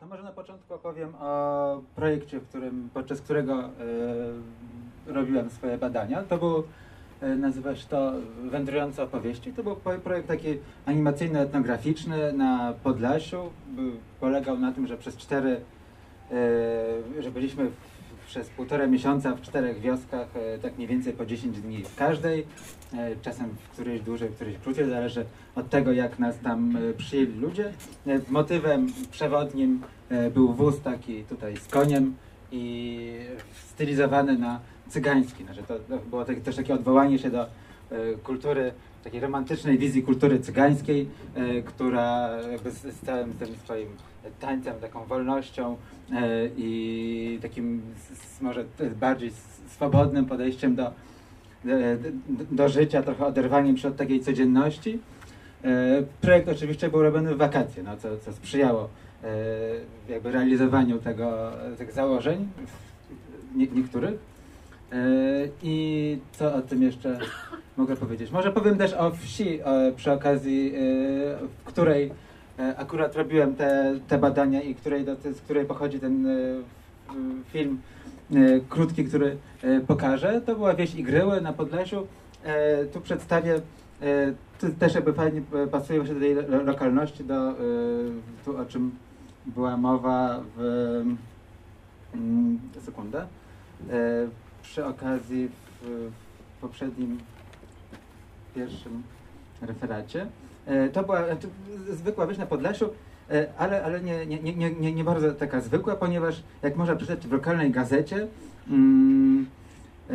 To może na początku opowiem o projekcie, którym, podczas którego e, robiłem swoje badania. To był, e, nazywa się to Wędrujące opowieści. To był projekt taki animacyjno-etnograficzny na Podlasiu. Polegał na tym, że przez cztery, e, że byliśmy w, przez półtora miesiąca w czterech wioskach, e, tak mniej więcej po 10 dni w każdej. E, czasem w którejś dłużej, w którejś krócej, zależy od tego, jak nas tam e, przyjęli ludzie. Motywem przewodnim był wóz taki tutaj z koniem i stylizowany na cygański. Znaczy to, było też takie odwołanie się do kultury, takiej romantycznej wizji kultury cygańskiej, e, która jakby z, całym tym swoim tańcem, taką wolnością e, i takim może bardziej swobodnym podejściem do, do, do życia, trochę oderwaniem się od takiej codzienności. E, Projekt oczywiście był robiony w wakacje, no, co, co sprzyjało e, jakby realizowaniu tego, tych założeń, niektórych. E, I co o tym jeszcze mogę powiedzieć? Może powiem też o wsi e, przy okazji, e, w której e, akurat robiłem te, te badania i której, z której pochodzi ten film krótki, który pokażę. To była wieś Igryły na Podlasiu. E, Tu przedstawię też jakby fajnie pasuje właśnie do tej lo- lokalności, do tu o czym była mowa w mm, sekundę. Przy okazji w, w poprzednim pierwszym referacie. E, To była znaczy, zwykła wieś na Podlasiu, e, ale, ale nie, nie, nie, nie- nie, bardzo taka zwykła, ponieważ jak można przeczytać w lokalnej gazecie, mm, e,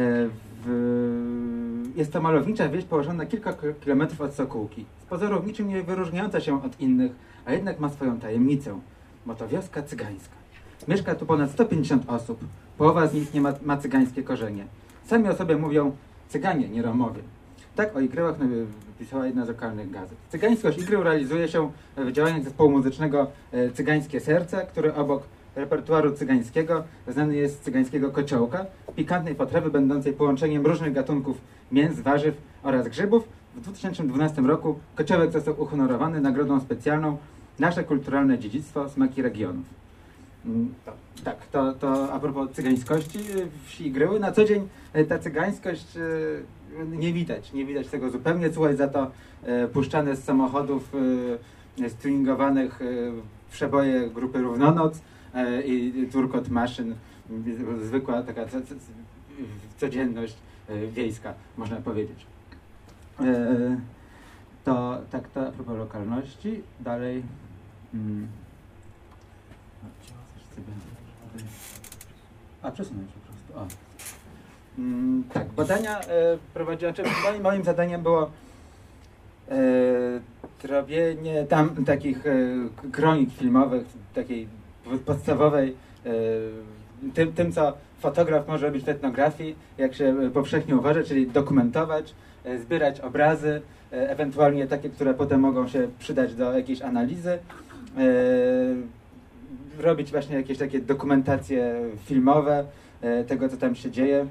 w, jest to malownicza wieś położona kilka kilometrów od Sokółki. Z pozoru niczym nie wyróżniająca się od innych, a jednak ma swoją tajemnicę. Bo to wioska cygańska. Mieszka tu ponad 150 osób. Połowa z nich nie ma, ma cygańskie korzenie. Sami o sobie mówią Cyganie, nie Romowie. Tak o igryłach no, pisała jedna z lokalnych gazet. Cygańskość igrył realizuje się w działaniach zespołu muzycznego e, Cygańskie Serce, który obok repertuaru cygańskiego znany jest z cygańskiego kociołka, pikantnej potrawy będącej połączeniem różnych gatunków mięs, warzyw oraz grzybów. W 2012 roku kociołek został uhonorowany nagrodą specjalną Nasze kulturalne dziedzictwo smaki regionów. Mm, tak, to, to a propos cygańskości y, wsi Gryły. Na co dzień y, ta cygańskość nie widać, nie widać tego zupełnie. Słuchaj za to y, puszczane z samochodów y, stuningowanych y, przeboje grupy Równonoc i turkot maszyn. Zwykła taka co, co, codzienność wiejska, można powiedzieć. To tak to a propos lokalności. Dalej. Mm. Tutaj- A, przesunąć po prostu. O. Mm, tak, badania e, prowadziłem. Znaczy, moim, moim zadaniem było e, robienie tam takich e, kronik filmowych, takiej podstawowej, e, tym, tym, co fotograf może robić w etnografii, jak się e, powszechnie uważa, czyli dokumentować, e, zbierać obrazy, e, ewentualnie takie, które potem mogą się przydać do jakiejś analizy. e, Robić właśnie jakieś takie dokumentacje filmowe e, tego, co tam się dzieje.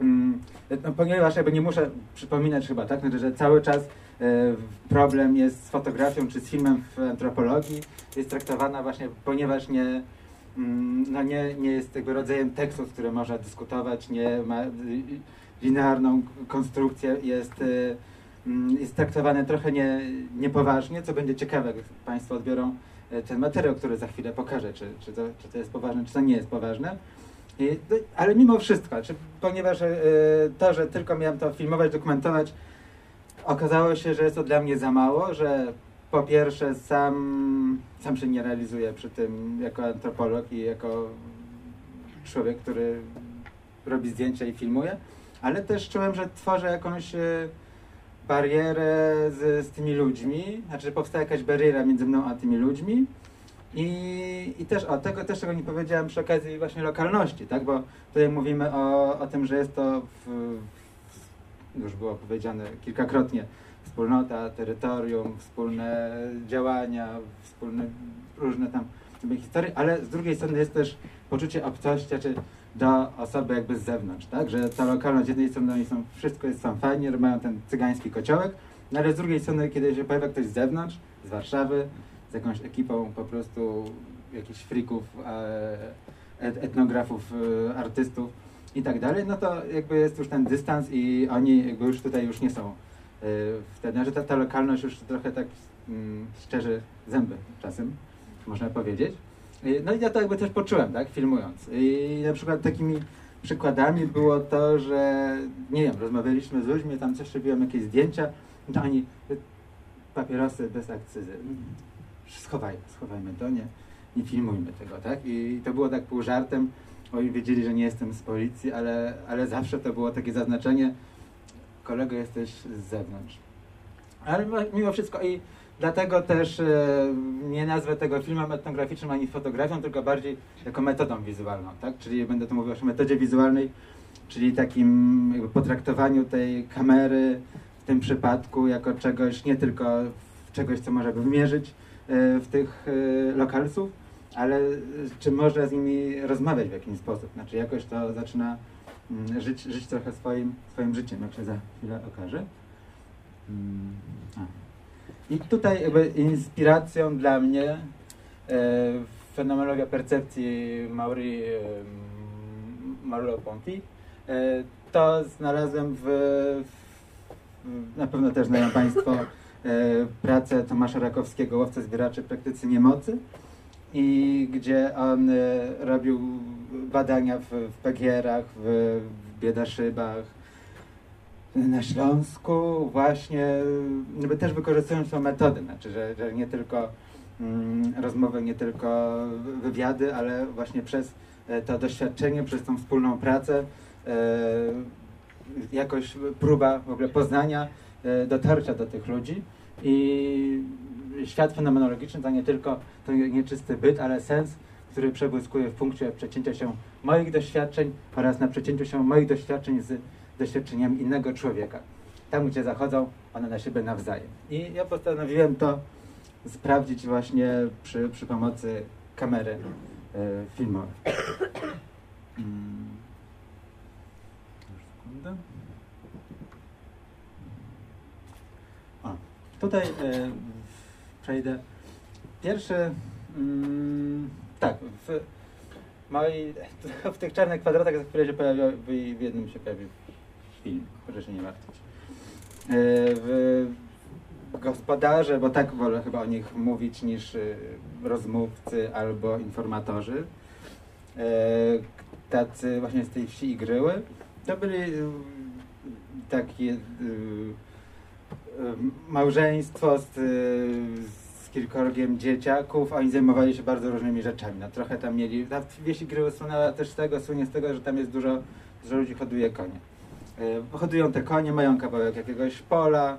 Mm, No, ponieważ jakby nie muszę przypominać chyba, tak, znaczy, że cały czas e, problem jest z fotografią czy z filmem w antropologii, jest traktowana właśnie, ponieważ nie, mm, no nie, nie jest jakby rodzajem tekstu, z którym można dyskutować, nie ma y, linearną konstrukcję, jest, y, mm, jest traktowane trochę nie, niepoważnie, co będzie ciekawe, jak Państwo odbiorą e, ten materiał, który za chwilę pokażę, czy, czy, to, czy to jest poważne, czy to nie jest poważne. No, ale mimo wszystko, ponieważ e, to, że tylko miałem to filmować, dokumentować, okazało się, że jest to dla mnie za mało, że po pierwsze sam, sam się nie realizuję przy tym jako antropolog i jako człowiek, który robi zdjęcia i filmuje, ale też czułem, że tworzę jakąś e, barierę z, z tymi ludźmi, znaczy że powstała jakaś bariera między mną a tymi ludźmi. I, I też o tego też czego nie powiedziałem przy okazji właśnie lokalności, tak? Bo tutaj mówimy o, o tym, że jest to w, już było powiedziane kilkakrotnie wspólnota, terytorium, wspólne działania, wspólne różne tam historie, ale z drugiej strony jest też poczucie obcości, czy do osoby jakby z zewnątrz, tak? Że ta lokalność z jednej strony oni są, wszystko jest tam fajnie, mają ten cygański kociołek, no ale z drugiej strony, kiedy się pojawia ktoś z zewnątrz, z Warszawy, z jakąś ekipą po prostu jakichś frików, etnografów, artystów i tak dalej, no to jakby jest już ten dystans i oni jakby już tutaj już nie są wtedy, że znaczy ta, ta lokalność już trochę tak mm, szczerze zęby czasem, można powiedzieć. No i ja to jakby też poczułem, tak, filmując. I na przykład takimi przykładami było to, że nie wiem, rozmawialiśmy z ludźmi, tam coś robiłem, jakieś zdjęcia, to oni papierosy bez akcyzy. Schowaj, schowajmy to, nie, nie filmujmy tego, tak? I to było tak pół żartem, oni wiedzieli, że nie jestem z policji, ale, ale zawsze to było takie zaznaczenie, kolego jesteś z zewnątrz. Ale mimo wszystko i dlatego też e, nie nazwę tego filmem etnograficznym ani fotografią, tylko bardziej jako metodą wizualną, tak? Czyli będę tu mówił o metodzie wizualnej, czyli takim potraktowaniu tej kamery w tym przypadku jako czegoś, nie tylko czegoś, co można wymierzyć e, w tych e, lokalsów, ale czy można z nimi rozmawiać w jakiś sposób. Znaczy jakoś to zaczyna mm, żyć, żyć trochę swoim, swoim życiem, jak się za chwilę okaże. Mm, I tutaj jakby inspiracją dla mnie e, fenomenologia percepcji Mauri e, Marlowe-Ponty e, to znalazłem w, w, na pewno też znają Państwo e, pracę Tomasza Rakowskiego, łowca zbieraczy praktycy niemocy. I gdzie on e, robił badania w, w Pegierach, w, w Biedaszybach, na Śląsku właśnie, jakby też wykorzystując tą metodę, znaczy, że, że nie tylko mm, rozmowy, nie tylko wywiady, ale właśnie przez e, to doświadczenie, przez tą wspólną pracę, e, jakoś próba w ogóle poznania, e, dotarcia do tych ludzi i świat fenomenologiczny to nie tylko to nieczysty byt, ale sens, który przebłyskuje w punkcie przecięcia się moich doświadczeń oraz na przecięciu się moich doświadczeń z doświadczeniami innego człowieka. Tam, gdzie zachodzą one na siebie nawzajem. I ja postanowiłem to sprawdzić właśnie przy, przy pomocy kamery y, filmowej. Hmm. O, tutaj y, przejdę. Pierwszy, mm, tak, w, mojej, w tych czarnych kwadratach chwilę się pojawił, w jednym się pojawił film, proszę się nie martwić. E, w gospodarze, bo tak wolę chyba o nich mówić niż e, rozmówcy albo informatorzy, e, tacy właśnie z tej wsi i gryły, to byli takie małżeństwo z, z kilkorgiem dzieciaków, oni zajmowali się bardzo różnymi rzeczami. No, trochę tam mieli, ta wieś i gryły słynęła też z tego, słynie z tego, że tam jest dużo, dużo ludzi hoduje konie. E, hodują te konie, mają kawałek jakiegoś pola,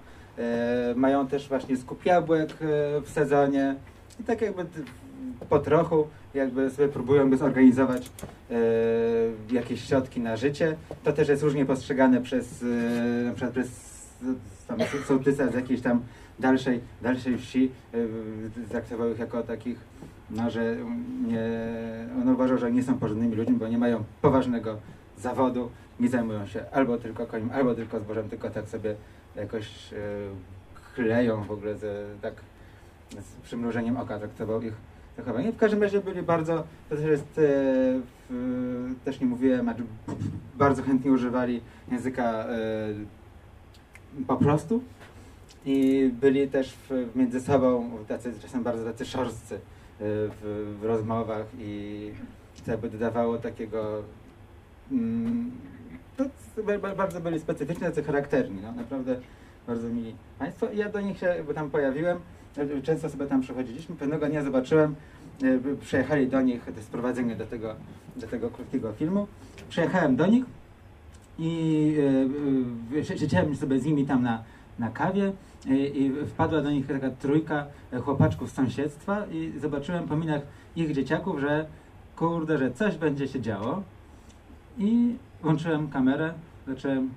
mają też właśnie skup jabłek w sezonie i tak jakby po trochu jakby sobie próbują zorganizować jakieś środki na życie. To też jest różnie postrzegane przez na przykład przez sołtysa z jakiejś tam dalszej, dalszej wsi, traktował ich jako takich, no, że nie, on uważał, że nie są porządnymi ludźmi, bo nie mają poważnego zawodu, nie zajmują się albo tylko koniem, albo tylko zbożem, tylko tak sobie jakoś yy, w ogóle z, tak z przymrużeniem oka traktował ich zachowanie. W każdym razie byli bardzo, to też jest, e, w, też nie mówiłem, bardzo chętnie używali języka e, po prostu. I byli też w, między sobą tacy czasem bardzo tacy szorstcy w, w rozmowach i to jakby dodawało takiego mm, bardzo byli specyficzni, tacy charakterni, no, naprawdę bardzo mili Państwo. I ja do nich się bo tam pojawiłem, często sobie tam przechodziliśmy, pewnego dnia zobaczyłem, e, przyjechali do nich, to sprowadzenie do tego, do tego krótkiego filmu, przyjechałem do nich i e, siedziałem sobie z nimi tam na, na kawie i, i wpadła do nich taka trójka chłopaczków z sąsiedztwa i zobaczyłem po minach ich dzieciaków, że kurde, że coś będzie się działo i włączyłem kamerę, zacząłem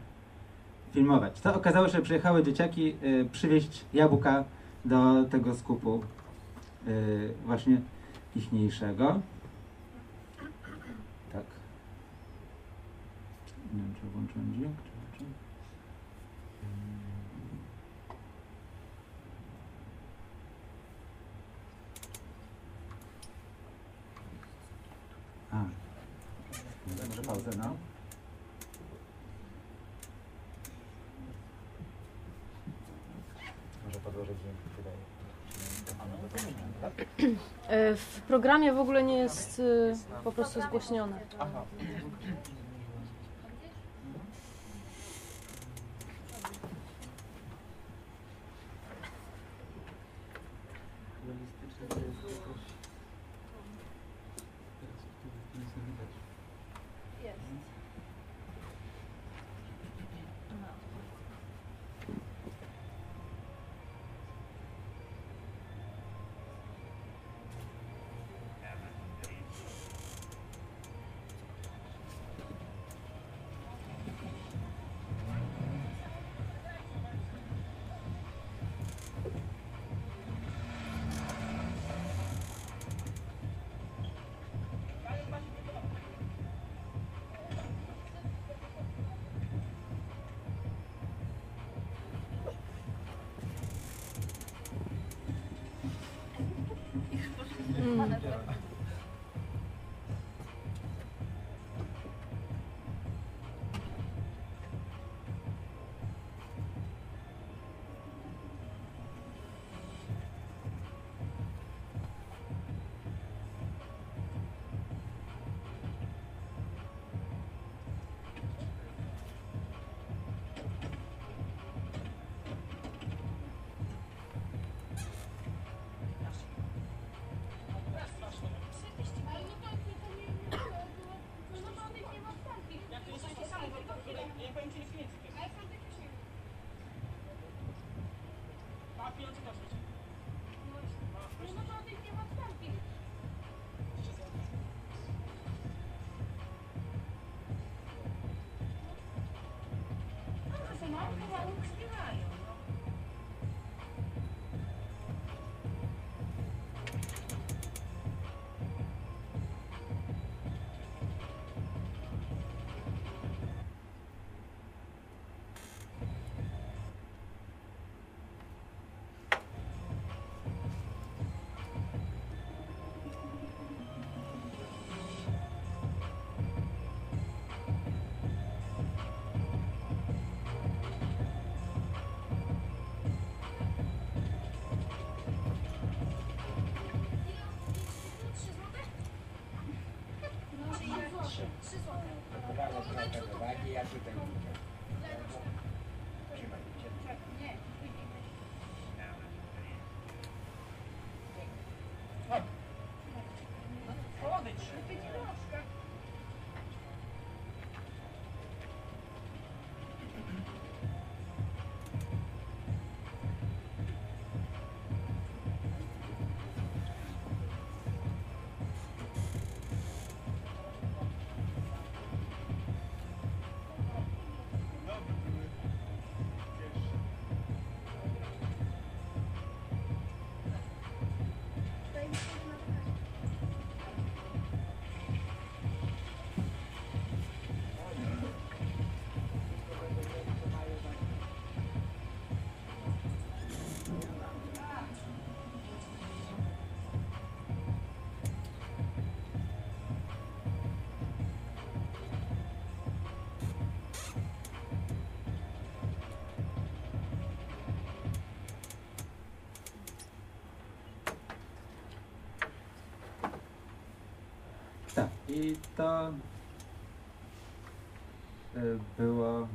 filmować. To okazało się, że przyjechały dzieciaki przywieźć jabłka do tego skupu właśnie ichniejszego. Nie wiem, czy włączyłem dźwięk, czy. A. Może pauzę, no. Może dźwięk tutaj. E, w programie w ogóle nie jest e, po prostu zgłośnione. Aha. Tak, i to y, było.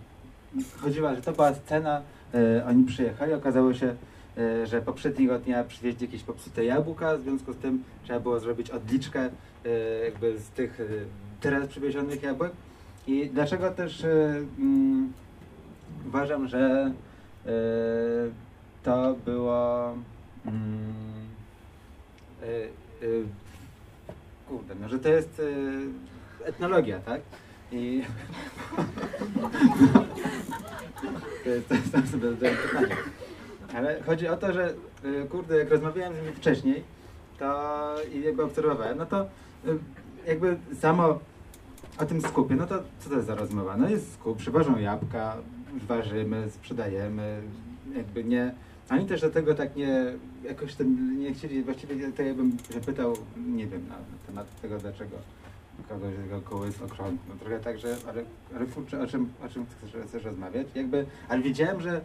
Chodziła, że to była scena, y, oni przyjechali, okazało się, y, że poprzedniego dnia przywieźli jakieś popsute jabłka, w związku z tym trzeba było zrobić odliczkę jakby z tych teraz przywiezionych jabłek. I dlaczego też mm, uważam, że to było y, kurde, no, że to jest y, etnologia, tak? I to jest, to jest tam sobie pytanie. Ale chodzi o to, że y, kurde, jak rozmawiałem z nimi wcześniej, to i jakby obserwowałem, no to y, jakby samo o tym skupie, no to co to jest za rozmowa? No jest skup, przywożą jabłka, ważymy, sprzedajemy, jakby nie, ani też do tego tak nie, jakoś nie chcieli, właściwie to ja bym zapytał, nie wiem, na, na temat tego, dlaczego kogoś, jego koło jest okrągłe. No, trochę tak, że, ale, ale kurczę, o czym, o czym chcesz, chcesz rozmawiać? Jakby, ale widziałem, że,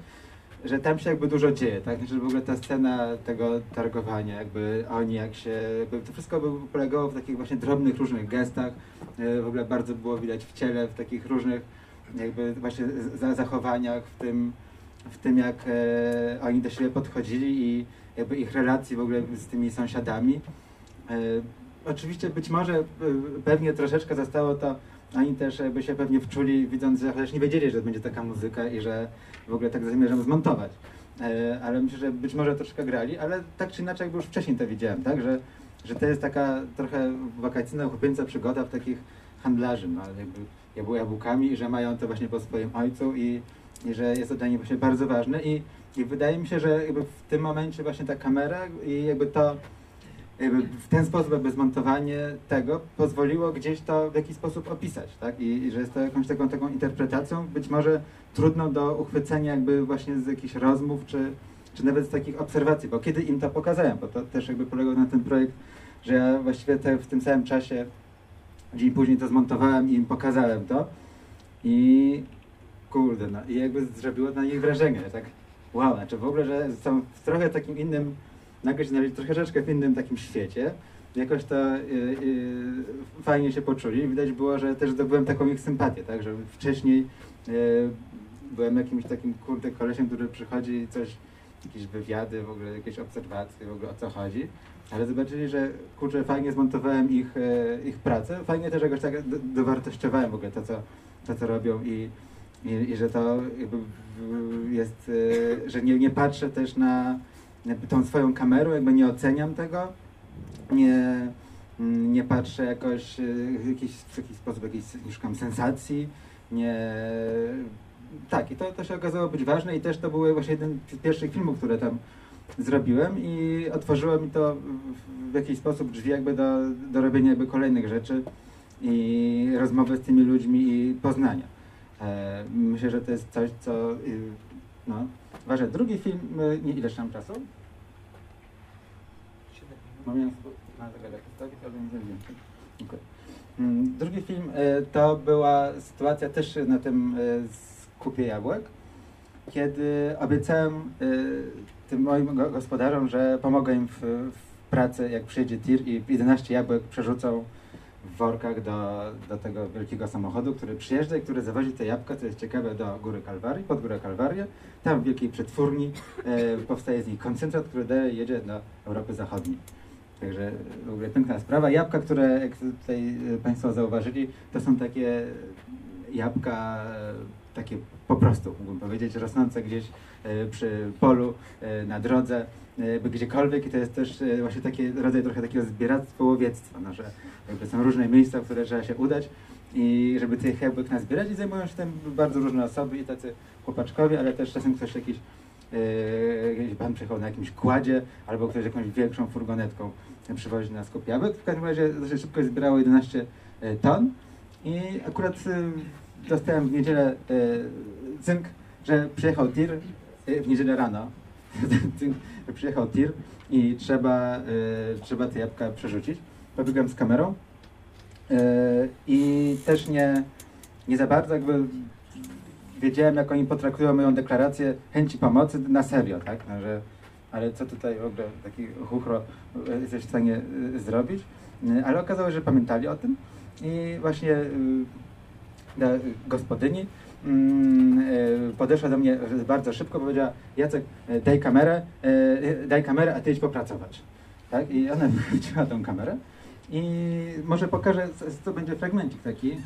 że tam się jakby dużo dzieje, tak? Że w ogóle ta scena tego targowania, jakby oni jak się, jakby to wszystko by polegało w takich właśnie drobnych, różnych gestach. E, W ogóle bardzo było widać w ciele, w takich różnych jakby właśnie za, zachowaniach, w tym, w tym jak e, oni do siebie podchodzili i jakby ich relacji w ogóle z tymi sąsiadami. E, oczywiście być może e, pewnie troszeczkę zostało to, oni też jakby się pewnie wczuli, widząc, że chociaż nie wiedzieli, że będzie taka muzyka i że w ogóle tak zamierzam zmontować. E, ale myślę, że być może troszkę grali, ale tak czy inaczej jakby już wcześniej to widziałem, tak, że, że to jest taka trochę wakacyjna, chłopieńca przygoda w takich handlarzy, no, jakby jabł- jabłkami że mają to właśnie po swoim ojcu i że jest to dla nich właśnie bardzo ważne. I, i wydaje mi się, że w tym momencie właśnie ta kamera i jakby to jakby w ten sposób jakby zmontowanie tego pozwoliło gdzieś to w jakiś sposób opisać, tak? I, i że jest to jakąś taką, taką interpretacją, być może trudną do uchwycenia jakby właśnie z jakichś rozmów, czy, czy nawet z takich obserwacji, bo kiedy im to pokazałem, bo to też jakby polegał na ten projekt, że ja właściwie te, w tym samym czasie dzień później to zmontowałem i im pokazałem to. I kurde, no i jakby zrobiło na nich wrażenie, tak wow, znaczy w ogóle, że są w trochę takim innym, nagle się znaleźli troszeczkę w innym takim świecie, jakoś to y, y, fajnie się poczuli. Widać było, że też zdobyłem taką ich sympatię, tak, że wcześniej y, byłem jakimś takim kurde kolesiem, który przychodzi i coś, jakieś wywiady, w ogóle jakieś obserwacje, w ogóle o co chodzi. Ale zobaczyli, że kurczę, fajnie zmontowałem ich, e, ich pracę, fajnie też jakoś tak do- dowartościowałem w ogóle to, co, to, co robią i, i, i że to jest, e, że nie, nie patrzę też na tą swoją kamerą, jakby nie oceniam tego, nie, nie patrzę jakoś e, jakiś, w jakiś sposób jakiejś nie szukam sensacji, nie... Tak, i to, to się okazało być ważne i też to był właśnie jeden z pierwszych filmów, które tam zrobiłem i otworzyło mi to w jakiś sposób drzwi jakby do, do robienia jakby kolejnych rzeczy i rozmowy z tymi ludźmi i poznania. E, myślę, że to jest coś, co y, no, ważne. Drugi film, y, nie ileż tam czasu? Mam ją na zegarek nie Drugi film e, to była sytuacja też na tym skupie jabłek, kiedy obiecałem tym moim go- gospodarzom, że pomogę im w, w pracy, jak przyjedzie tir i 11 jabłek przerzucą w workach do, do tego wielkiego samochodu, który przyjeżdża i który zawozi te jabłka, co jest ciekawe, do Góry Kalwarii, pod Górę Kalwarię. Tam w wielkiej przetwórni e, powstaje z nich koncentrat, który dalej jedzie do Europy Zachodniej. Także w ogóle piękna sprawa. Jabłka, które jak tutaj Państwo zauważyli, to są takie jabłka e, takie po prostu, mógłbym powiedzieć, rosnące gdzieś e, przy polu, e, na drodze, e, gdziekolwiek. I to jest też właśnie taki rodzaj trochę takiego zbieractwa, łowiectwa, no, że jakby są różne miejsca, w które trzeba się udać. I żeby tych jabłek nazbierać i zajmują się tym bardzo różne osoby i tacy chłopaczkowie, ale też czasem ktoś jakiś jakiś pan przyjechał na jakimś kładzie albo ktoś jakąś większą furgonetką przywozi na skup jabłek. W każdym razie dosyć szybko zbierało 11 e, ton. I akurat dostałem w niedzielę e, cynk, że przyjechał tir e, w niedzielę rano. Cynk, że przyjechał tir i trzeba, e, trzeba te jabłka przerzucić. Pobiegłem z kamerą e, i też nie, nie za bardzo jakby wiedziałem, jak oni potraktują moją deklarację chęci pomocy na serio, tak? No, że, ale co tutaj w ogóle taki chuchro e, jesteś w stanie e, zrobić? Ale okazało się, że pamiętali o tym i właśnie gospodyni mm, e, podeszła do mnie bardzo szybko, powiedziała Jacek, e, daj kamerę, e, daj kamerę, a ty idź popracować. Tak? I ona wróciła tą kamerę i może pokażę, co- będzie fragmencik taki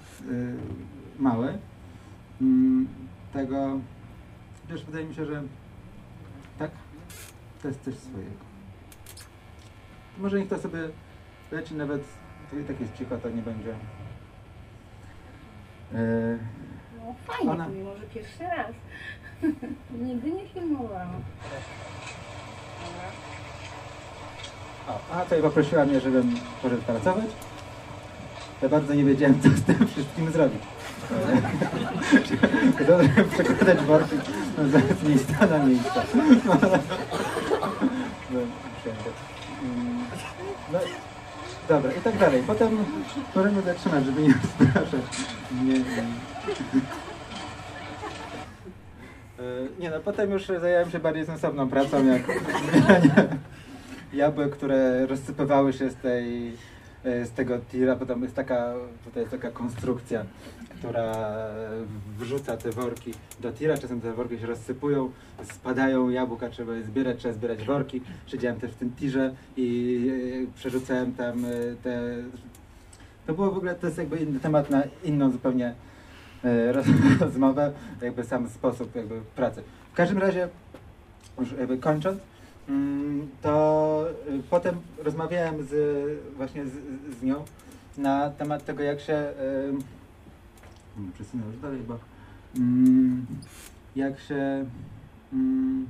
mały mm, tego, wiesz, wydaje mi się, że tak, to jest coś swojego. Może niech to sobie leci nawet, tutaj tak jest cicho, to nie będzie. E, No fajnie, Ona- Ona... może pierwszy raz. Nigdy nie filmowałam. O, a tutaj poprosiła mnie, żebym poszedł pracować. Ja bardzo nie wiedziałem, co z tym wszystkim zrobić. Przekładać worki z miejsca na miejsce. No. Mm, No, Dobra, i tak dalej. Potem możemy zatrzymać, żeby nie rozpraszać. Nie, nie. Nie no, potem już zająłem się bardziej sensowną pracą, jak zbieranie jabłek, które rozsypywały się z tej, z tego tira. Potem jest taka, tutaj jest taka konstrukcja, która wrzuca te worki do tira. Czasem te worki się rozsypują, spadają jabłka, trzeba je zbierać, trzeba zbierać worki. Siedziałem też w tym tirze i e, przerzucałem tam e, te... To było w ogóle, to jest jakby inny temat na inną zupełnie e, roz- rozmowę, jakby sam sposób jakby pracy. W każdym razie, już jakby kończąc, to y, potem rozmawiałem z, właśnie z, z nią na temat tego, jak się... y, mm, Przesunę już dalej, bo... mm, Jak się... mm,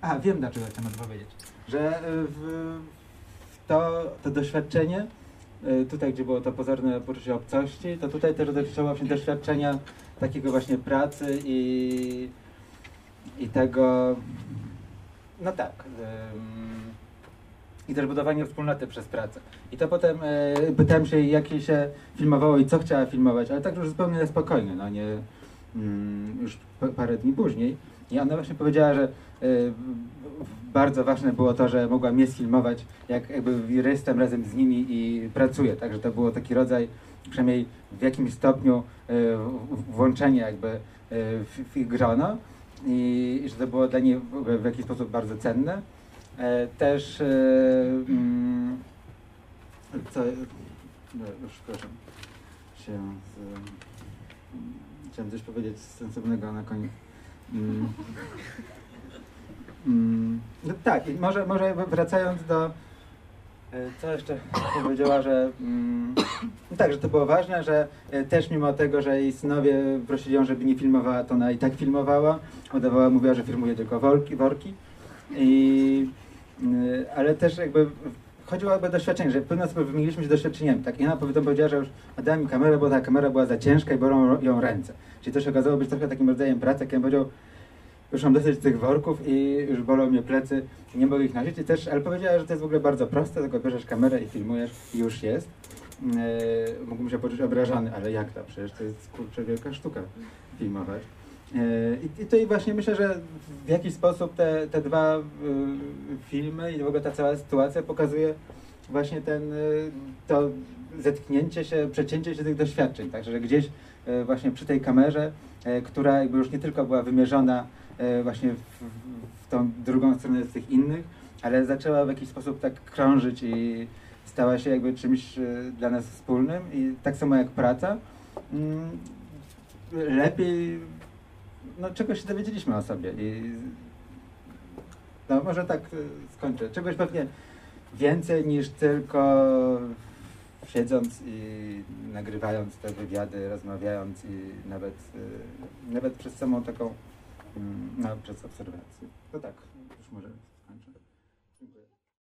A, wiem dlaczego to powiedzieć. Że y, w, to, to doświadczenie, y, tutaj gdzie było to pozorne poczucie obcości, to tutaj też dotyczyło właśnie doświadczenia takiego właśnie pracy i, i tego, no tak, i też budowanie wspólnoty przez pracę. I to potem y, pytałem się, jak jej się filmowało i co chciała filmować, ale tak już zupełnie spokojnie, no nie mm, już parę dni później. I ona właśnie powiedziała, że y, bardzo ważne było to, że mogła mnie sfilmować, jak jakby jestem razem z nimi i pracuję. Także to było taki rodzaj, przynajmniej w jakimś stopniu y, w- włączenie jakby w, w ich grono i, że to było dla niej w, jakiś sposób bardzo cenne. E, też e, mm, co, no, już przepraszam się mm, chciałem coś powiedzieć sensownego na koniec. Mm. No tak, może, może wracając do e, co jeszcze powiedziała, że mm, no tak, że to było ważne, że e, też mimo tego, że jej synowie prosili ją, żeby nie filmowała, to ona i tak filmowała. Udawała, mówiła, że filmuje tylko worki, worki. I, y, ale też jakby chodziło o doświadczenie, że w pewnym sobie wymieniliśmy się doświadczeniem. Tak, i ona powiedziała, że już oddała mi kamerę, bo ta kamera była za ciężka i bolą ją ręce. Czyli to się okazało być trochę takim rodzajem pracy, jak ja powiedział, już mam dosyć tych worków i już bolą mnie plecy nie mogę ich nosić. I też, ale powiedziała, że to jest w ogóle bardzo proste, tylko bierzesz kamerę i filmujesz i już jest. Yy, mógłbym się poczuć obrażony, ale jak to? Przecież to jest kurczę wielka sztuka filmować. Yy, I, I i właśnie myślę, że w jakiś sposób te, te dwa y, filmy i w ogóle ta cała sytuacja pokazuje właśnie ten, y, to zetknięcie się, przecięcie się tych doświadczeń. Także, że gdzieś y, właśnie przy tej kamerze, która jakby już nie tylko była wymierzona właśnie w, w tą drugą stronę z tych innych, ale zaczęła w jakiś sposób tak krążyć i stała się jakby czymś y, dla nas wspólnym i tak samo jak praca. mm, Lepiej no, czegoś się dowiedzieliśmy o sobie i no może tak y, skończę. Czegoś pewnie więcej niż tylko siedząc i nagrywając te wywiady, rozmawiając i nawet, y, nawet przez samą taką, mm, no przez obserwację. To tak, już może skończę.